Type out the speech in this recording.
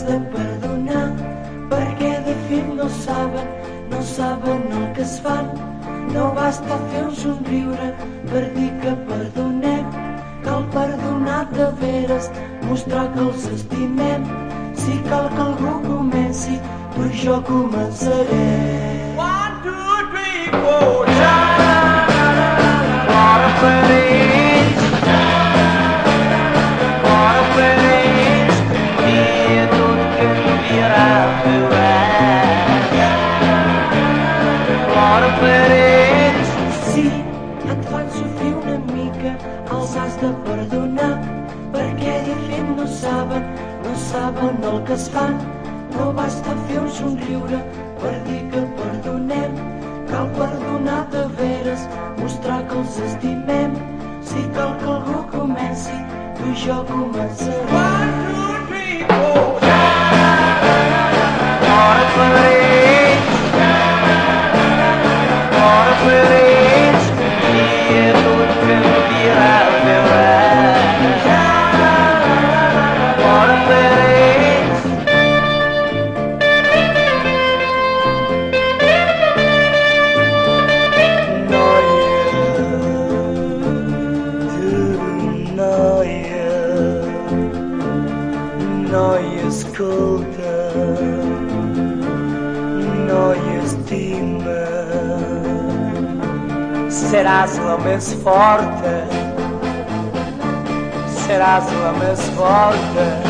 capaç de perdonar perquè de fet no saben, no saben el que es fan. No basta fer un somriure per dir que perdonem, cal perdonar de veres, mostrar que els estimem. Si cal que algú comenci, per jo començarem mica, els has de perdonar, perquè de fet no saben, no saben el que es fan. No basta fer un somriure per dir que perdonem, cal perdonar de veres, mostrar que els estimem. Si cal que algú comenci, tu i jo començarem. Noia, escolta, noia, estima. Seràs la més forta, seràs la més forta.